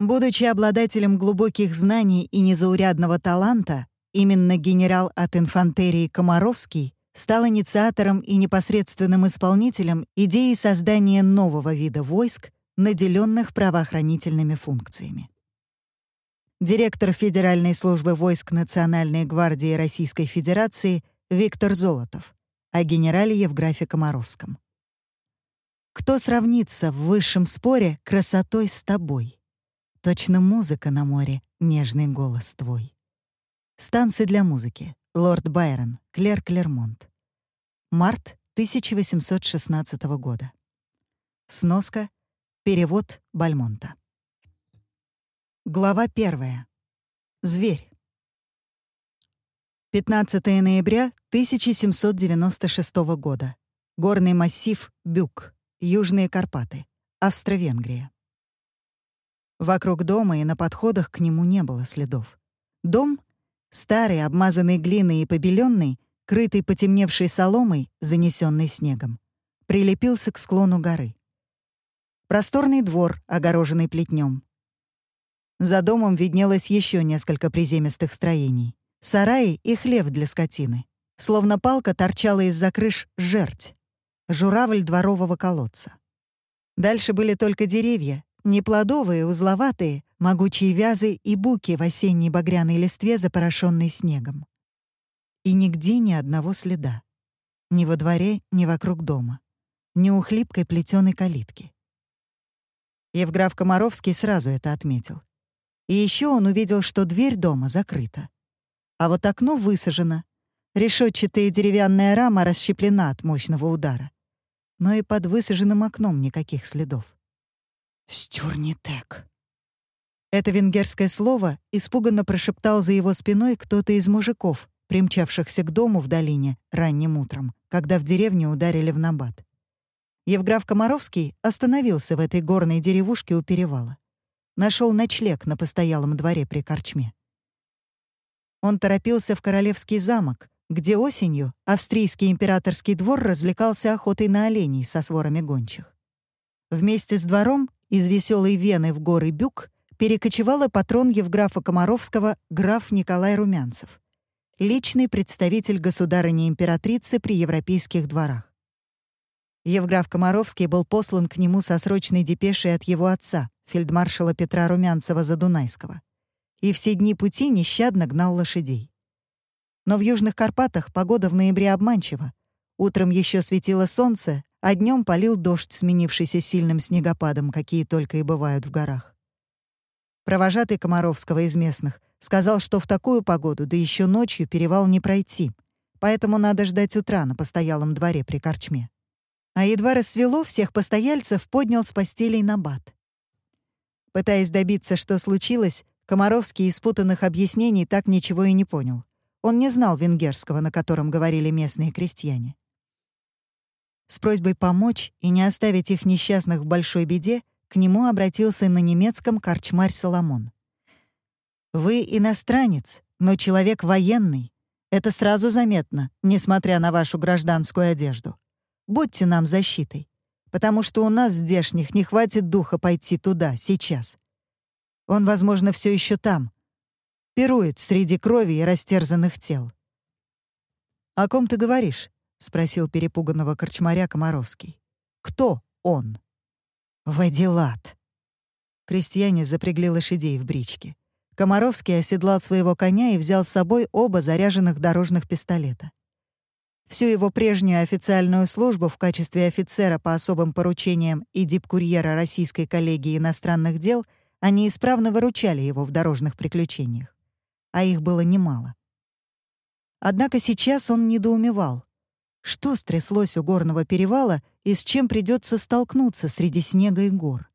Будучи обладателем глубоких знаний и незаурядного таланта, именно генерал от инфантерии Комаровский стал инициатором и непосредственным исполнителем идеи создания нового вида войск, наделенных правоохранительными функциями. Директор Федеральной службы войск Национальной гвардии Российской Федерации Виктор Золотов, о генерале Евграфе Комаровском. Кто сравнится в высшем споре красотой с тобой? Точно музыка на море, нежный голос твой. Станции для музыки. Лорд Байрон, Клер Клермонт. Март 1816 года. Сноска. Перевод Бальмонта. Глава первая. Зверь. 15 ноября 1796 года. Горный массив Бюк. Южные Карпаты, Австро-Венгрия. Вокруг дома и на подходах к нему не было следов. Дом, старый, обмазанный глиной и побеленный, крытый потемневшей соломой, занесенный снегом, прилепился к склону горы. Просторный двор, огороженный плетнем. За домом виднелось еще несколько приземистых строений. Сараи и хлев для скотины. Словно палка торчала из-за крыш жерть журавль дворового колодца. Дальше были только деревья, неплодовые, узловатые, могучие вязы и буки в осенней багряной листве, запорошенной снегом. И нигде ни одного следа. Ни во дворе, ни вокруг дома. Ни у хлипкой плетеной калитки. Евграф Комаровский сразу это отметил. И еще он увидел, что дверь дома закрыта. А вот окно высажено. Решетчатая деревянная рама расщеплена от мощного удара но и под высаженным окном никаких следов. «Стюрнитек». Это венгерское слово испуганно прошептал за его спиной кто-то из мужиков, примчавшихся к дому в долине ранним утром, когда в деревню ударили в набат. Евграф Комаровский остановился в этой горной деревушке у перевала. Нашел ночлег на постоялом дворе при корчме. Он торопился в Королевский замок, где осенью австрийский императорский двор развлекался охотой на оленей со сворами гончих. Вместе с двором из веселой Вены в горы Бюк перекочевал патрон Евграфа Комаровского граф Николай Румянцев, личный представитель государыни-императрицы при европейских дворах. Евграф Комаровский был послан к нему со срочной депешей от его отца, фельдмаршала Петра Румянцева-Задунайского, и все дни пути нещадно гнал лошадей. Но в Южных Карпатах погода в ноябре обманчива. Утром еще светило солнце, а днем полил дождь, сменившийся сильным снегопадом, какие только и бывают в горах. Провожатый Комаровского из местных сказал, что в такую погоду, да еще ночью, перевал не пройти, поэтому надо ждать утра на постоялом дворе при корчме. А едва рассвело, всех постояльцев поднял с постелей на бат. Пытаясь добиться, что случилось, Комаровский из путанных объяснений так ничего и не понял. Он не знал венгерского, на котором говорили местные крестьяне. С просьбой помочь и не оставить их несчастных в большой беде к нему обратился на немецком корчмарь Соломон. «Вы иностранец, но человек военный. Это сразу заметно, несмотря на вашу гражданскую одежду. Будьте нам защитой, потому что у нас здешних не хватит духа пойти туда, сейчас. Он, возможно, все еще там, пирует среди крови и растерзанных тел. «О ком ты говоришь?» — спросил перепуганного корчмаря Комаровский. «Кто он?» «Вадилат». Крестьяне запрягли лошадей в бричке. Комаровский оседлал своего коня и взял с собой оба заряженных дорожных пистолета. Всю его прежнюю официальную службу в качестве офицера по особым поручениям и дипкурьера Российской коллегии иностранных дел они исправно выручали его в дорожных приключениях а их было немало. Однако сейчас он недоумевал. Что стряслось у горного перевала и с чем придется столкнуться среди снега и гор?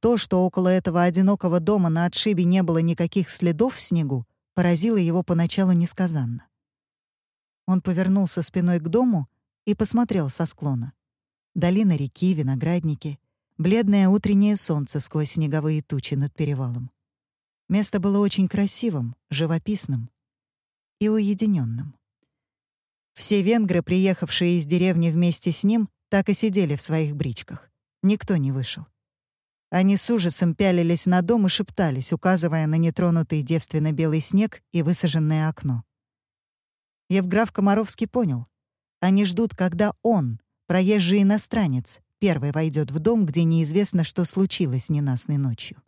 То, что около этого одинокого дома на отшибе не было никаких следов в снегу, поразило его поначалу несказанно. Он повернулся спиной к дому и посмотрел со склона. Долина реки, виноградники, бледное утреннее солнце сквозь снеговые тучи над перевалом. Место было очень красивым, живописным и уединенным. Все венгры, приехавшие из деревни вместе с ним, так и сидели в своих бричках. Никто не вышел. Они с ужасом пялились на дом и шептались, указывая на нетронутый девственно-белый снег и высаженное окно. Евграф Комаровский понял. Они ждут, когда он, проезжий иностранец, первый войдет в дом, где неизвестно, что случилось ненастной ночью.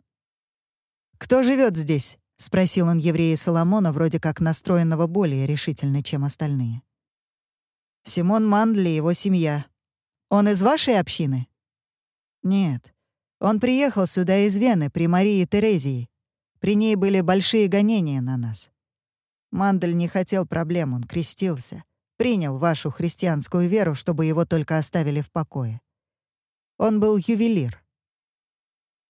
«Кто живет здесь?» — спросил он еврея Соломона, вроде как настроенного более решительно, чем остальные. «Симон Мандли и его семья. Он из вашей общины?» «Нет. Он приехал сюда из Вены при Марии Терезии. При ней были большие гонения на нас. Мандель не хотел проблем, он крестился. Принял вашу христианскую веру, чтобы его только оставили в покое. Он был ювелир.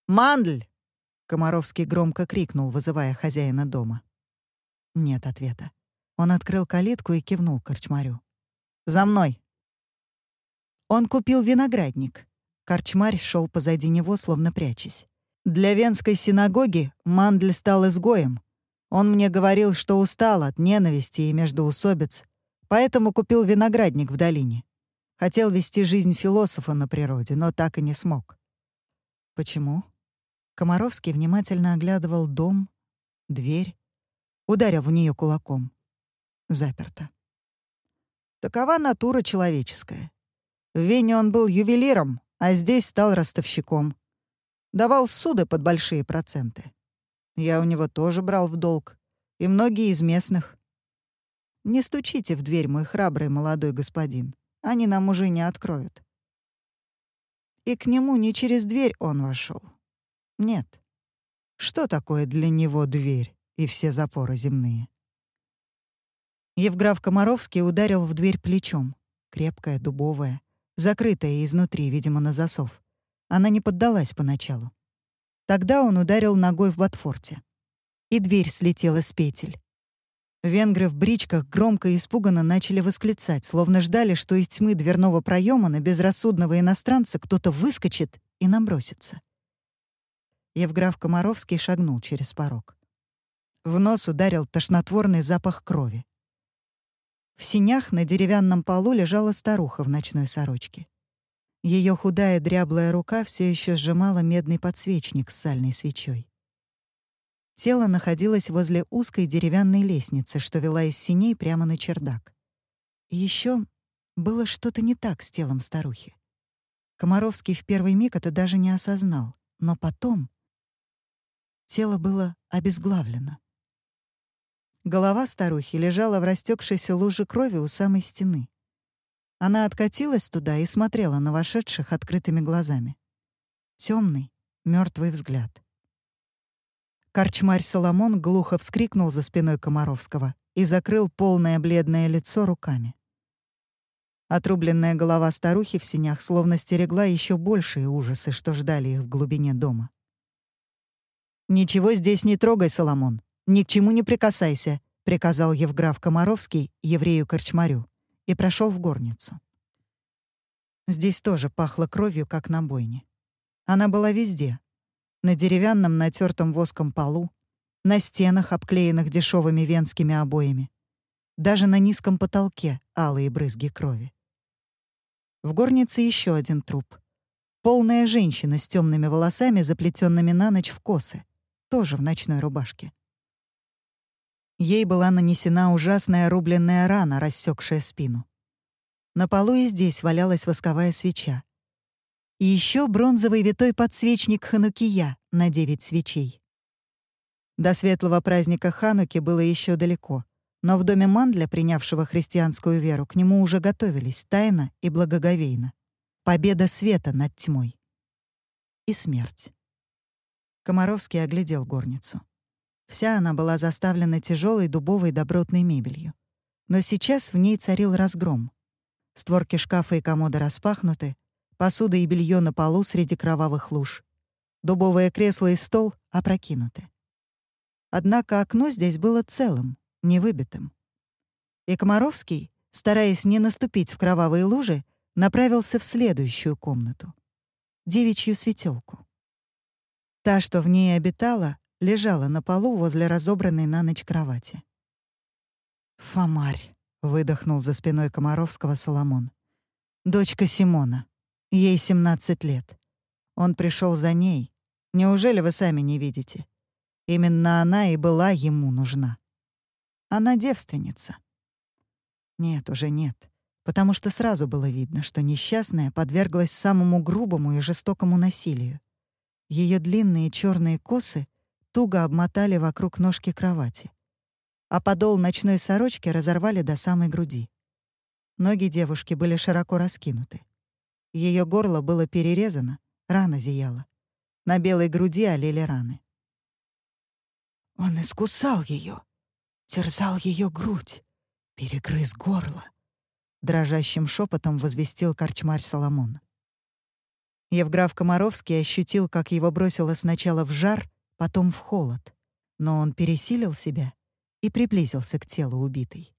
«Мандль!» — Комаровский громко крикнул, вызывая хозяина дома. Нет ответа. Он открыл калитку и кивнул корчмарю. «За мной!» Он купил виноградник. Корчмарь шел позади него, словно прячась. Для Венской синагоги Мандль стал изгоем. Он мне говорил, что устал от ненависти и междоусобиц, поэтому купил виноградник в долине. Хотел вести жизнь философа на природе, но так и не смог. Почему? Комаровский внимательно оглядывал дом, дверь, ударил в нее кулаком. Заперто. Такова натура человеческая. В Вене он был ювелиром, а здесь стал ростовщиком. Давал суды под большие проценты. Я у него тоже брал в долг. И многие из местных. Не стучите в дверь, мой храбрый молодой господин. Они нам уже не откроют. И к нему не через дверь он вошел. Нет. Что такое для него дверь и все запоры земные? Евграф Комаровский ударил в дверь плечом. Крепкая, дубовая, закрытая изнутри, видимо, на засов. Она не поддалась поначалу. Тогда он ударил ногой в ботфорте. И дверь слетела с петель. Венгры в бричках громко и испуганно начали восклицать, словно ждали, что из тьмы дверного проема на безрассудного иностранца кто-то выскочит и набросится. Евграф Комаровский шагнул через порог. В нос ударил тошнотворный запах крови. В синях на деревянном полу лежала старуха в ночной сорочке. Ее худая дряблая рука все еще сжимала медный подсвечник с сальной свечой. Тело находилось возле узкой деревянной лестницы, что вела из синей прямо на чердак. Еще было что-то не так с телом старухи. Комаровский в первый миг это даже не осознал, но потом тело было обезглавлено. Голова старухи лежала в растекшейся луже крови у самой стены. Она откатилась туда и смотрела на вошедших открытыми глазами. Темный, мертвый взгляд. Корчмарь Соломон глухо вскрикнул за спиной Комаровского и закрыл полное бледное лицо руками. Отрубленная голова старухи в синях словно стерегла еще большие ужасы, что ждали их в глубине дома. «Ничего здесь не трогай, Соломон. Ни к чему не прикасайся», — приказал Евграф Комаровский еврею-корчмарю и прошел в горницу. Здесь тоже пахло кровью, как на бойне. Она была везде, на деревянном натертом воском полу, на стенах, обклеенных дешевыми венскими обоями, даже на низком потолке алые брызги крови. В горнице еще один труп. Полная женщина с темными волосами, заплетенными на ночь в косы, тоже в ночной рубашке. Ей была нанесена ужасная рубленная рана, рассекшая спину. На полу и здесь валялась восковая свеча. И еще бронзовый витой подсвечник Ханукия на девять свечей. До светлого праздника Хануки было еще далеко, но в доме Мандля, принявшего христианскую веру, к нему уже готовились тайно и благоговейно. Победа света над тьмой. И смерть. Комаровский оглядел горницу. Вся она была заставлена тяжелой дубовой добротной мебелью. Но сейчас в ней царил разгром. Створки шкафа и комода распахнуты, посуда и белье на полу среди кровавых луж. Дубовое кресло и стол опрокинуты. Однако окно здесь было целым, невыбитым. И Комаровский, стараясь не наступить в кровавые лужи, направился в следующую комнату — девичью светелку. Та, что в ней обитала, лежала на полу возле разобранной на ночь кровати. «Фомарь», — выдохнул за спиной Комаровского Соломон. «Дочка Симона. Ей 17 лет. Он пришел за ней, Неужели вы сами не видите? Именно она и была ему нужна. Она девственница. Нет, уже нет, потому что сразу было видно, что несчастная подверглась самому грубому и жестокому насилию. Ее длинные черные косы туго обмотали вокруг ножки кровати, а подол ночной сорочки разорвали до самой груди. Ноги девушки были широко раскинуты. Ее горло было перерезано, рана зияла. На белой груди олели раны. Он искусал ее, терзал ее грудь, перегрыз горло, дрожащим шепотом возвестил корчмарь Соломон. Евграф Комаровский ощутил, как его бросило сначала в жар, потом в холод, но он пересилил себя и приблизился к телу убитой.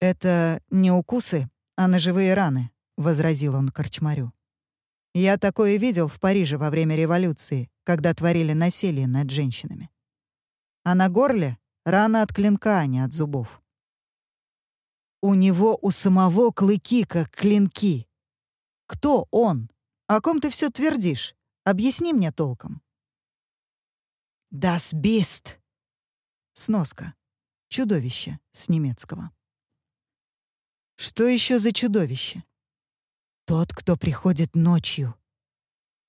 «Это не укусы, а ножевые раны», — возразил он корчмарю. «Я такое видел в Париже во время революции, когда творили насилие над женщинами. А на горле — рана от клинка, а не от зубов. У него у самого клыки, как клинки. Кто он? О ком ты все твердишь? Объясни мне толком. Das Bist. Сноска. Чудовище с немецкого. Что еще за чудовище? Тот, кто приходит ночью.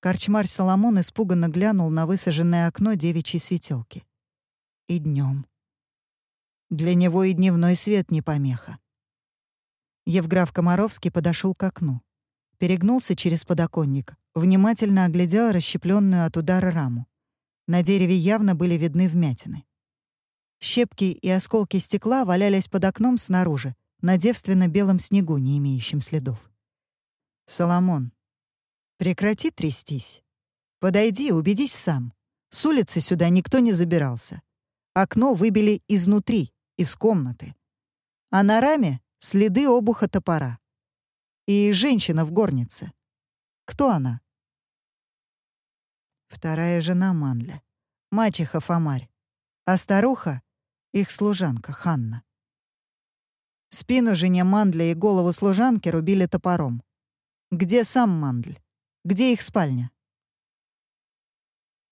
Корчмарь Соломон испуганно глянул на высаженное окно девичьей светелки. И днем. Для него и дневной свет не помеха. Евграф Комаровский подошел к окну. Перегнулся через подоконник, внимательно оглядел расщепленную от удара раму. На дереве явно были видны вмятины. Щепки и осколки стекла валялись под окном снаружи, на девственно-белом снегу, не имеющем следов. «Соломон, прекрати трястись. Подойди, убедись сам. С улицы сюда никто не забирался. Окно выбили изнутри, из комнаты. А на раме следы обуха топора. И женщина в горнице. Кто она? Вторая жена Манля. Мачеха Фомарь. А старуха — их служанка Ханна. Спину жене Мандля и голову служанки рубили топором. Где сам Мандль? Где их спальня?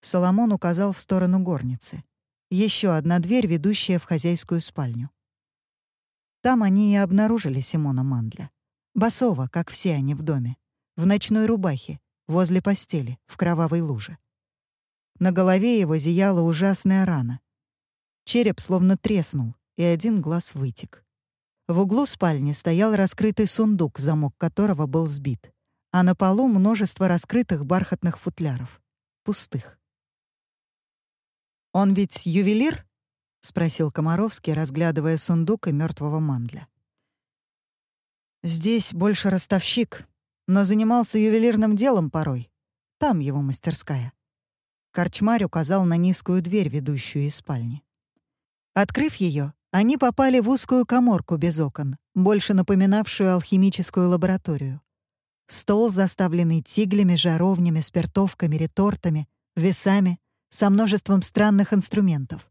Соломон указал в сторону горницы. Еще одна дверь, ведущая в хозяйскую спальню. Там они и обнаружили Симона Мандля. Басова, как все они в доме. В ночной рубахе, возле постели, в кровавой луже. На голове его зияла ужасная рана. Череп словно треснул, и один глаз вытек. В углу спальни стоял раскрытый сундук, замок которого был сбит, а на полу множество раскрытых бархатных футляров. Пустых. «Он ведь ювелир?» — спросил Комаровский, разглядывая сундук и мертвого мандля. «Здесь больше ростовщик, но занимался ювелирным делом порой. Там его мастерская». Корчмарь указал на низкую дверь, ведущую из спальни. Открыв ее, они попали в узкую коморку без окон, больше напоминавшую алхимическую лабораторию. Стол, заставленный тиглями, жаровнями, спиртовками, ретортами, весами, со множеством странных инструментов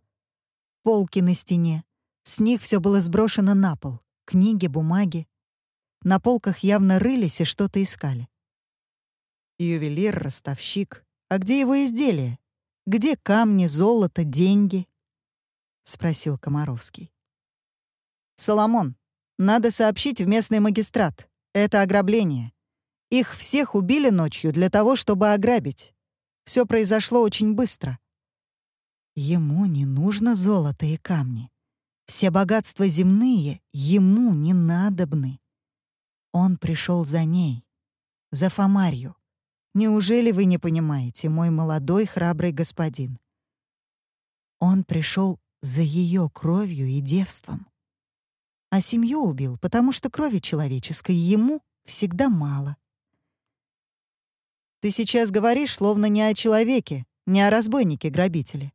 полки на стене. С них все было сброшено на пол. Книги, бумаги. На полках явно рылись и что-то искали. Ювелир, ростовщик. А где его изделия? Где камни, золото, деньги? Спросил Комаровский. Соломон, надо сообщить в местный магистрат. Это ограбление. Их всех убили ночью для того, чтобы ограбить. Все произошло очень быстро. Ему не нужно золото и камни. Все богатства земные ему не надобны. Он пришел за ней, за Фомарью. Неужели вы не понимаете, мой молодой храбрый господин? Он пришел за ее кровью и девством. А семью убил, потому что крови человеческой ему всегда мало. Ты сейчас говоришь, словно не о человеке, не о разбойнике-грабителе.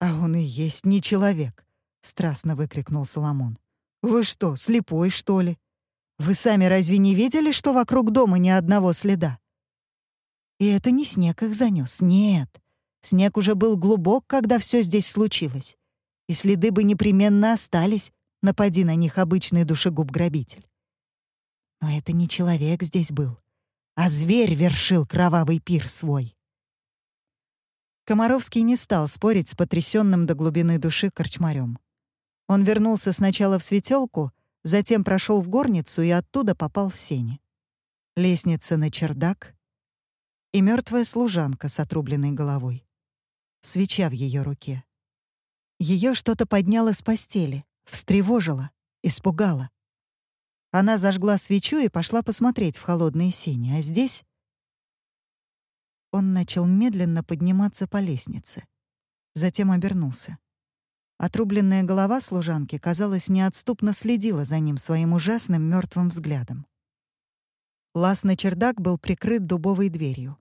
«А он и есть не человек!» — страстно выкрикнул Соломон. «Вы что, слепой, что ли? Вы сами разве не видели, что вокруг дома ни одного следа?» И это не снег их занес, нет. Снег уже был глубок, когда все здесь случилось. И следы бы непременно остались, напади на них обычный душегуб-грабитель. Но это не человек здесь был, а зверь вершил кровавый пир свой. Комаровский не стал спорить с потрясенным до глубины души корчмарем. Он вернулся сначала в светелку, затем прошел в горницу и оттуда попал в сени. Лестница на чердак и мертвая служанка с отрубленной головой. Свеча в ее руке. Ее что-то подняло с постели, встревожило, испугало. Она зажгла свечу и пошла посмотреть в холодные сени, а здесь он начал медленно подниматься по лестнице. Затем обернулся. Отрубленная голова служанки, казалось, неотступно следила за ним своим ужасным мертвым взглядом. Лаз на чердак был прикрыт дубовой дверью.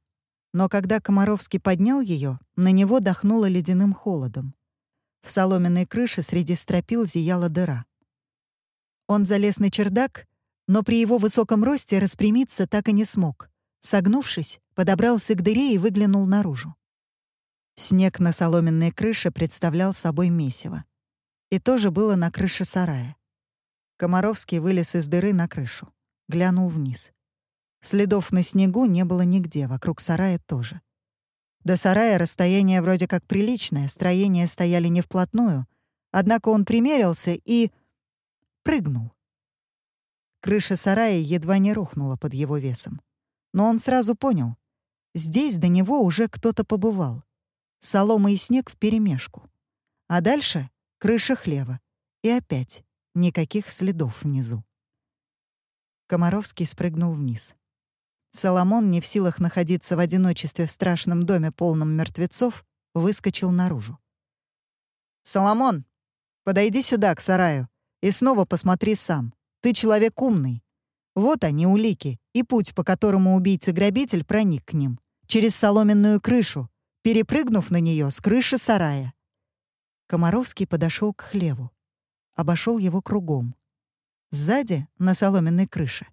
Но когда Комаровский поднял ее, на него дохнуло ледяным холодом. В соломенной крыше среди стропил зияла дыра. Он залез на чердак, но при его высоком росте распрямиться так и не смог. Согнувшись, подобрался к дыре и выглянул наружу. Снег на соломенной крыше представлял собой месиво. И тоже было на крыше сарая. Комаровский вылез из дыры на крышу. Глянул вниз. Следов на снегу не было нигде, вокруг сарая тоже. До сарая расстояние вроде как приличное, строения стояли не вплотную, однако он примерился и... прыгнул. Крыша сарая едва не рухнула под его весом. Но он сразу понял. Здесь до него уже кто-то побывал. Солома и снег вперемешку. А дальше — крыша хлева. И опять никаких следов внизу. Комаровский спрыгнул вниз. Соломон, не в силах находиться в одиночестве в страшном доме, полном мертвецов, выскочил наружу. «Соломон, подойди сюда, к сараю, и снова посмотри сам. Ты человек умный. Вот они, улики, и путь, по которому убийца-грабитель проник к ним. Через соломенную крышу, перепрыгнув на нее с крыши сарая. Комаровский подошел к хлеву. Обошел его кругом. Сзади, на соломенной крыше,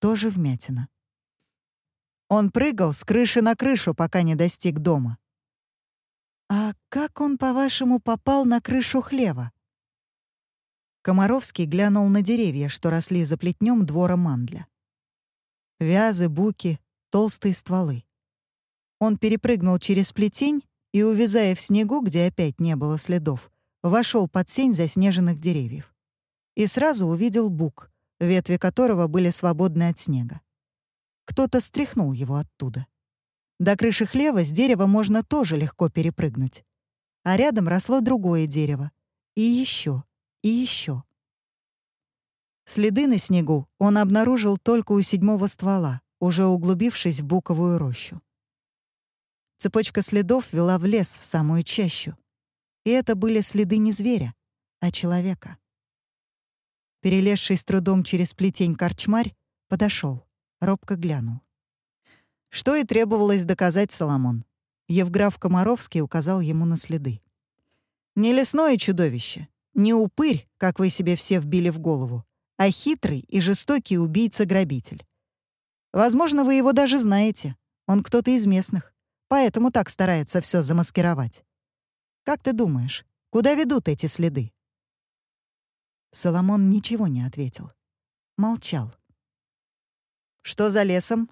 тоже вмятина. Он прыгал с крыши на крышу, пока не достиг дома. «А как он, по-вашему, попал на крышу хлева?» Комаровский глянул на деревья, что росли за плетнем двора мандля. Вязы, буки, толстые стволы. Он перепрыгнул через плетень и, увязая в снегу, где опять не было следов, вошел под сень заснеженных деревьев. И сразу увидел бук, ветви которого были свободны от снега. Кто-то стряхнул его оттуда. До крыши хлева с дерева можно тоже легко перепрыгнуть. А рядом росло другое дерево. И еще и еще. Следы на снегу он обнаружил только у седьмого ствола, уже углубившись в буковую рощу. Цепочка следов вела в лес, в самую чащу. И это были следы не зверя, а человека. Перелезший с трудом через плетень корчмарь подошел, робко глянул. Что и требовалось доказать Соломон. Евграф Комаровский указал ему на следы. Не лесное чудовище, не упырь, как вы себе все вбили в голову, а хитрый и жестокий убийца-грабитель. Возможно, вы его даже знаете. Он кто-то из местных, поэтому так старается все замаскировать. Как ты думаешь, куда ведут эти следы?» Соломон ничего не ответил. Молчал. «Что за лесом?»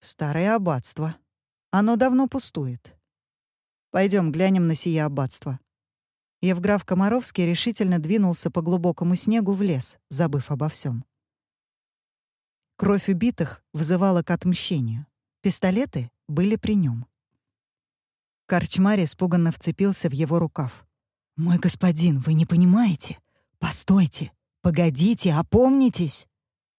«Старое аббатство. Оно давно пустует. Пойдем глянем на сие аббатство. Евграф Комаровский решительно двинулся по глубокому снегу в лес, забыв обо всем. Кровь убитых вызывала к отмщению. Пистолеты были при нем. Корчмарь испуганно вцепился в его рукав. «Мой господин, вы не понимаете? Постойте! Погодите, опомнитесь!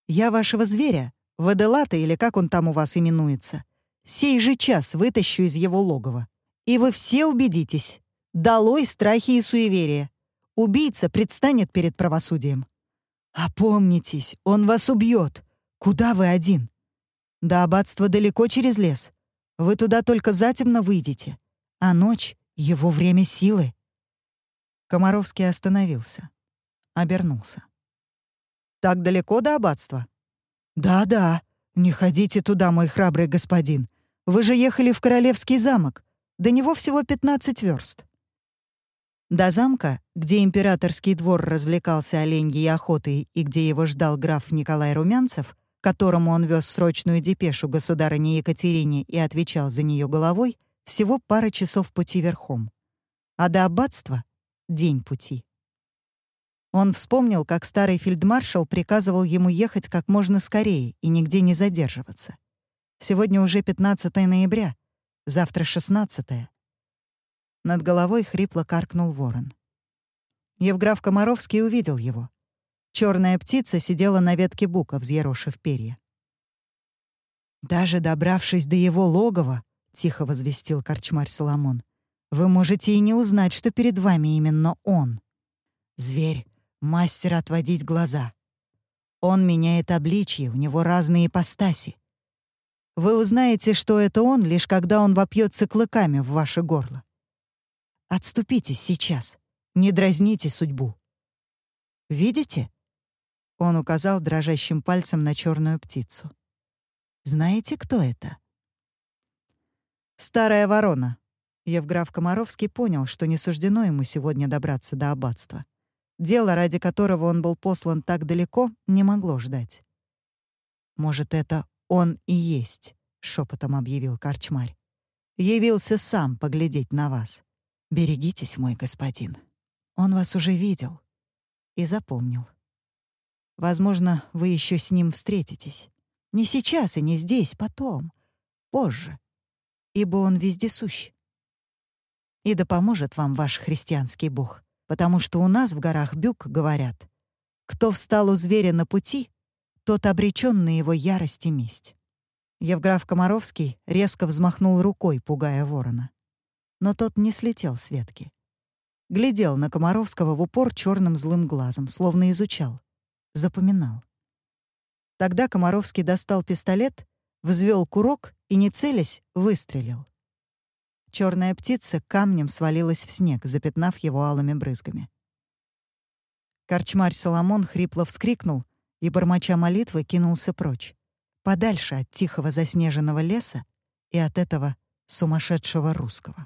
Я вашего зверя, Ваделата или как он там у вас именуется, сей же час вытащу из его логова. И вы все убедитесь, Долой страхи и суеверия. Убийца предстанет перед правосудием. Опомнитесь, он вас убьет. Куда вы один? До аббатства далеко через лес. Вы туда только затемно выйдете. А ночь — его время силы. Комаровский остановился. Обернулся. «Так далеко до аббатства?» «Да-да. Не ходите туда, мой храбрый господин. Вы же ехали в Королевский замок. До него всего 15 верст». До замка, где императорский двор развлекался оленьей охотой и где его ждал граф Николай Румянцев, которому он вез срочную депешу государыне Екатерине и отвечал за нее головой, всего пара часов пути верхом, а до аббатства — день пути. Он вспомнил, как старый фельдмаршал приказывал ему ехать как можно скорее и нигде не задерживаться. Сегодня уже 15 ноября, завтра 16. Над головой хрипло каркнул ворон. Евграф Комаровский увидел его. Черная птица сидела на ветке бука, взъерошив перья. «Даже добравшись до его логова», — тихо возвестил корчмарь Соломон, «вы можете и не узнать, что перед вами именно он. Зверь мастер отводить глаза. Он меняет обличье, у него разные ипостаси. Вы узнаете, что это он, лишь когда он вопьется клыками в ваше горло. Отступитесь сейчас, не дразните судьбу. Видите? Он указал дрожащим пальцем на черную птицу. Знаете, кто это? Старая ворона. Евграф Комаровский понял, что не суждено ему сегодня добраться до аббатства. Дело, ради которого он был послан так далеко, не могло ждать. «Может, это он и есть», — шепотом объявил корчмарь. «Явился сам поглядеть на вас. Берегитесь, мой господин. Он вас уже видел и запомнил. Возможно, вы еще с ним встретитесь. Не сейчас и не здесь, потом, позже, ибо он вездесущ. И да поможет вам ваш христианский бог потому что у нас в горах Бюк говорят, кто встал у зверя на пути, тот обречен на его ярость и месть. Евграф Комаровский резко взмахнул рукой, пугая ворона. Но тот не слетел с ветки. Глядел на Комаровского в упор черным злым глазом, словно изучал, запоминал. Тогда Комаровский достал пистолет, взвел курок и, не целясь, выстрелил. Черная птица камнем свалилась в снег, запятнав его алыми брызгами. Корчмарь Соломон хрипло вскрикнул и, бормоча молитвы, кинулся прочь, подальше от тихого заснеженного леса и от этого сумасшедшего русского.